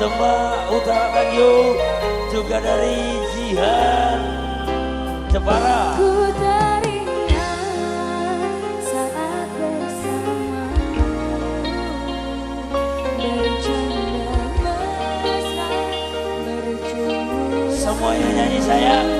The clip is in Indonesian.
Demak Utara Tanjung juga dari Jihan Jepara. Ku saat Semuanya nyanyi sayang.